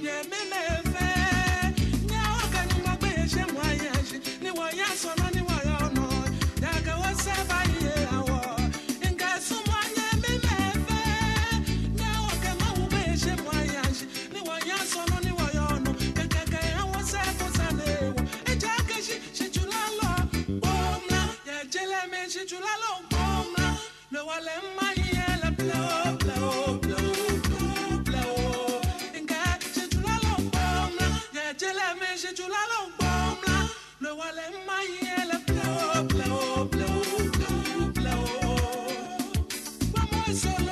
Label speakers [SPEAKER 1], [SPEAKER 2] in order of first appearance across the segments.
[SPEAKER 1] Yeah, man. solo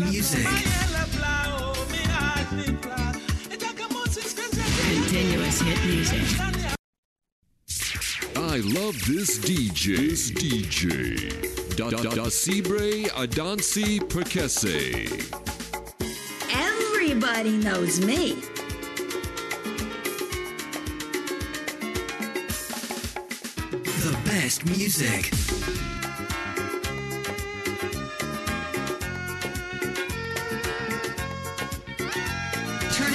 [SPEAKER 2] music.
[SPEAKER 3] Continuous hit music.
[SPEAKER 4] I love this DJ. This DJ. Da da da Cibre Adansi Perkese.
[SPEAKER 3] Everybody knows me.
[SPEAKER 2] The best music.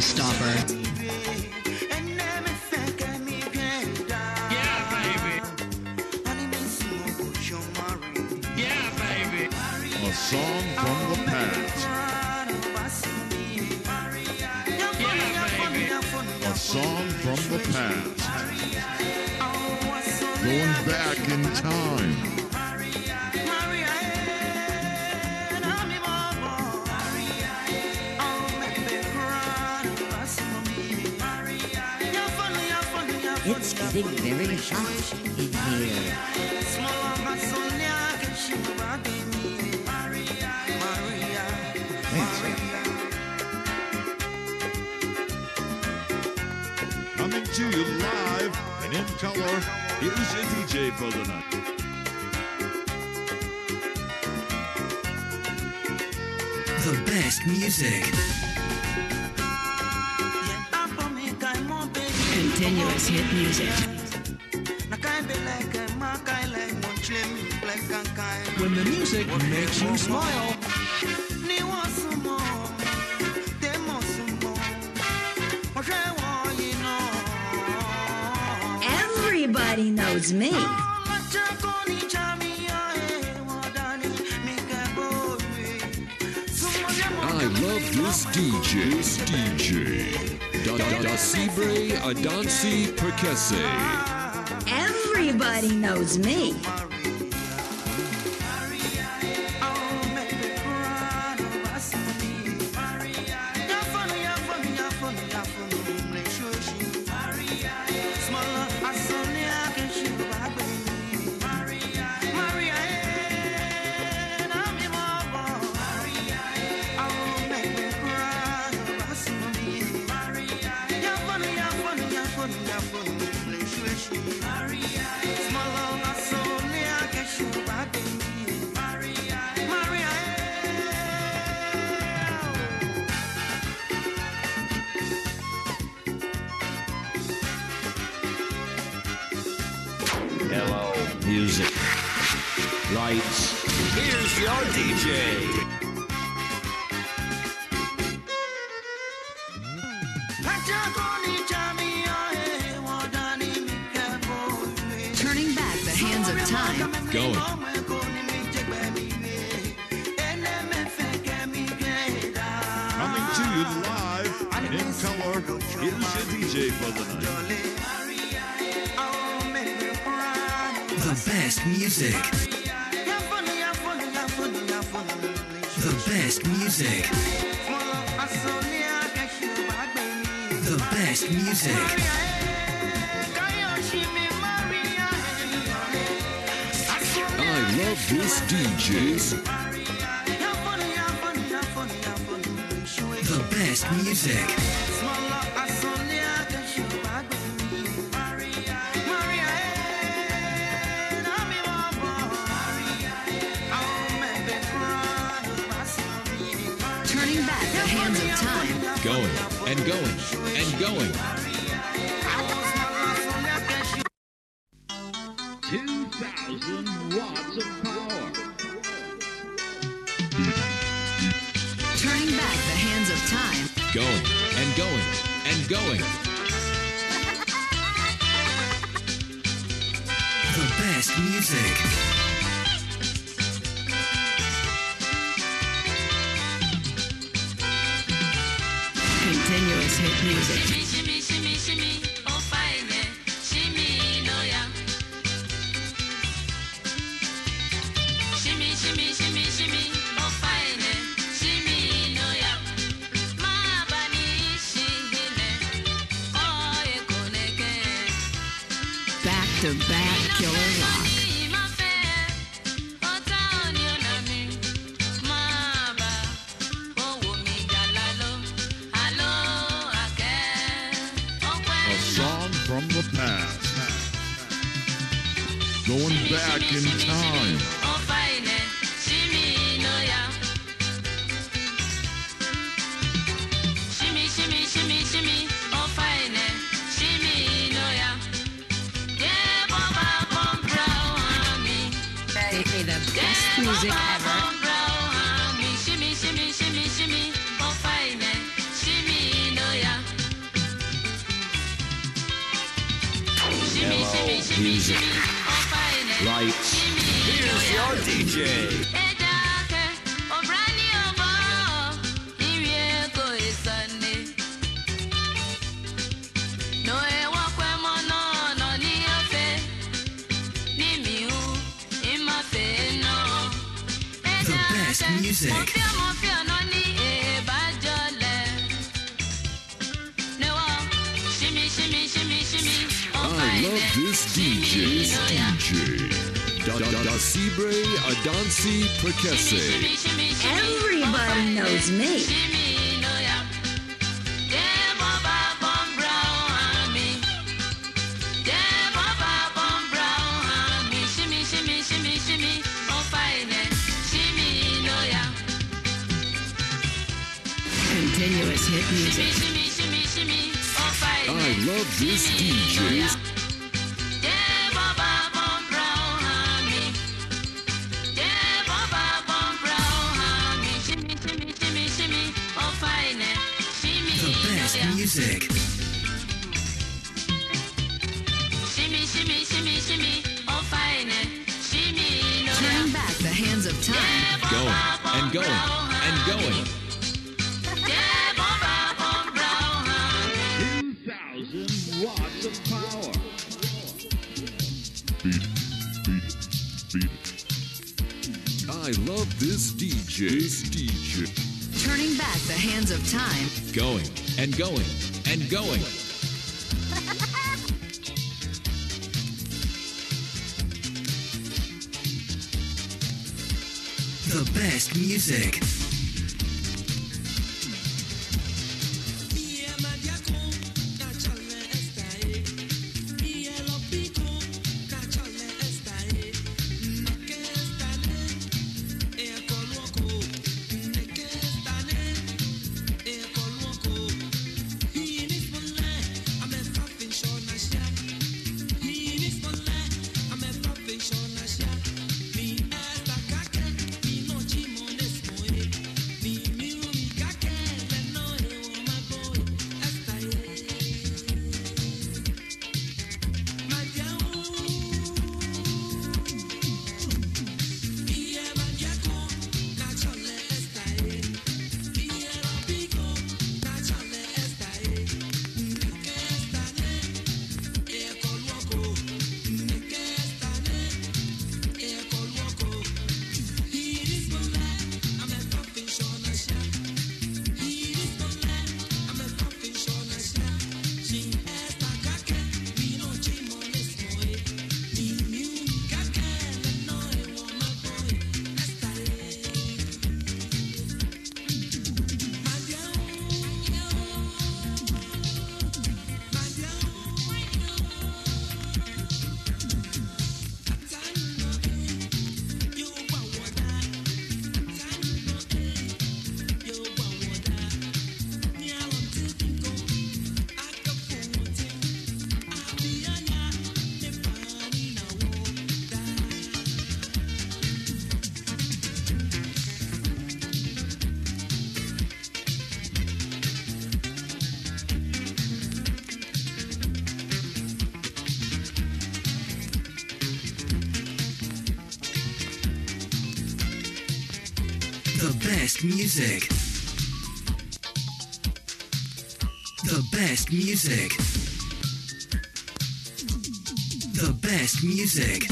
[SPEAKER 3] showstopper.
[SPEAKER 4] A song from the past. Yeah, A song from the past. Going back in time.
[SPEAKER 5] It's getting very hot in here.
[SPEAKER 4] Coming to you live and in color. Here's your DJ for the night.
[SPEAKER 2] The best music.
[SPEAKER 3] Continuous hit music.
[SPEAKER 1] When the music makes you smile.
[SPEAKER 3] Everybody knows me.
[SPEAKER 4] This DJ. This DJ. Da da Adansi Perkese.
[SPEAKER 3] Everybody knows me.
[SPEAKER 6] Music. Lights. Here's your DJ.
[SPEAKER 2] Music. The best music. The best music.
[SPEAKER 4] I love this DJ.
[SPEAKER 2] The best music.
[SPEAKER 1] Going. And going. And going.
[SPEAKER 3] Turning back the hands of time.
[SPEAKER 1] Going. And going. And going.
[SPEAKER 2] The best music.
[SPEAKER 5] Hit music. Back to back killer rock. Music.
[SPEAKER 6] Lights. Here's your DJ.
[SPEAKER 2] The best music.
[SPEAKER 4] This DJ. This DJ. Da da da Sibre Adansi Perkese.
[SPEAKER 7] Everybody knows me.
[SPEAKER 5] Continuous hit music.
[SPEAKER 4] I love this DJ.
[SPEAKER 2] Best music.
[SPEAKER 3] Turning back the hands of time.
[SPEAKER 1] Going and going and going.
[SPEAKER 8] 2,000 watts of power. Beat it, beat it, beat it.
[SPEAKER 4] I love this DJ. This DJ.
[SPEAKER 3] Turning back the hands of time.
[SPEAKER 1] Going and going and going.
[SPEAKER 2] The best music. Best music. The best music. The best music.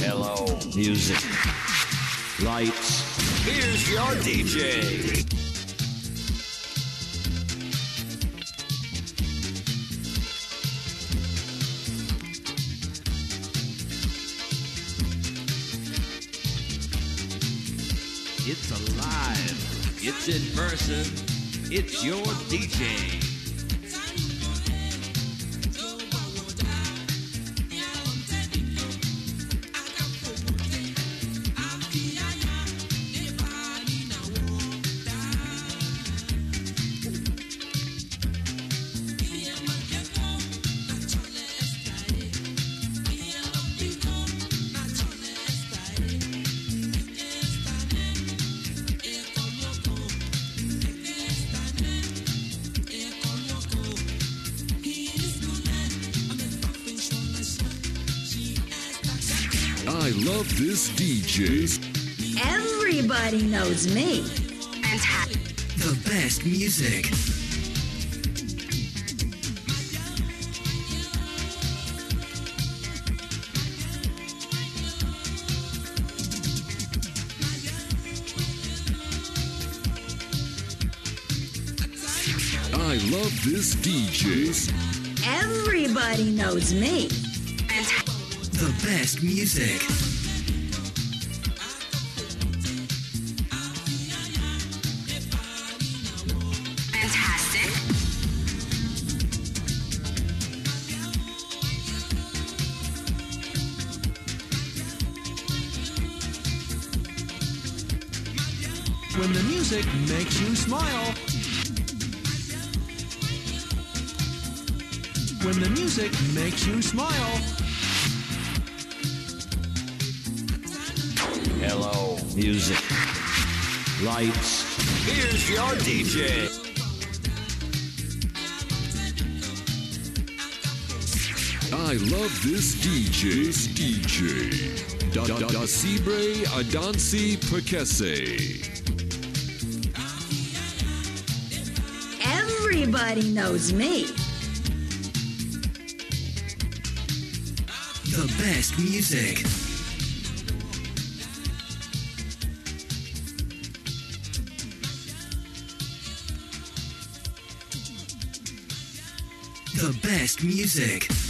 [SPEAKER 6] Hello, music. Lights. Here's your DJ.
[SPEAKER 1] In person. It's your DJ.
[SPEAKER 4] Love this DJ.
[SPEAKER 7] Everybody knows me.
[SPEAKER 2] And the best music.
[SPEAKER 4] I love this DJ.
[SPEAKER 7] Everybody knows me.
[SPEAKER 2] And the best music.
[SPEAKER 9] Music makes you smile. When the music makes you smile.
[SPEAKER 6] Hello, music. Lights. Here's your DJ.
[SPEAKER 4] I love this DJ. This DJ. Da da da Sibre Adansi Perkese.
[SPEAKER 7] Everybody knows me.
[SPEAKER 2] The best music. The best music.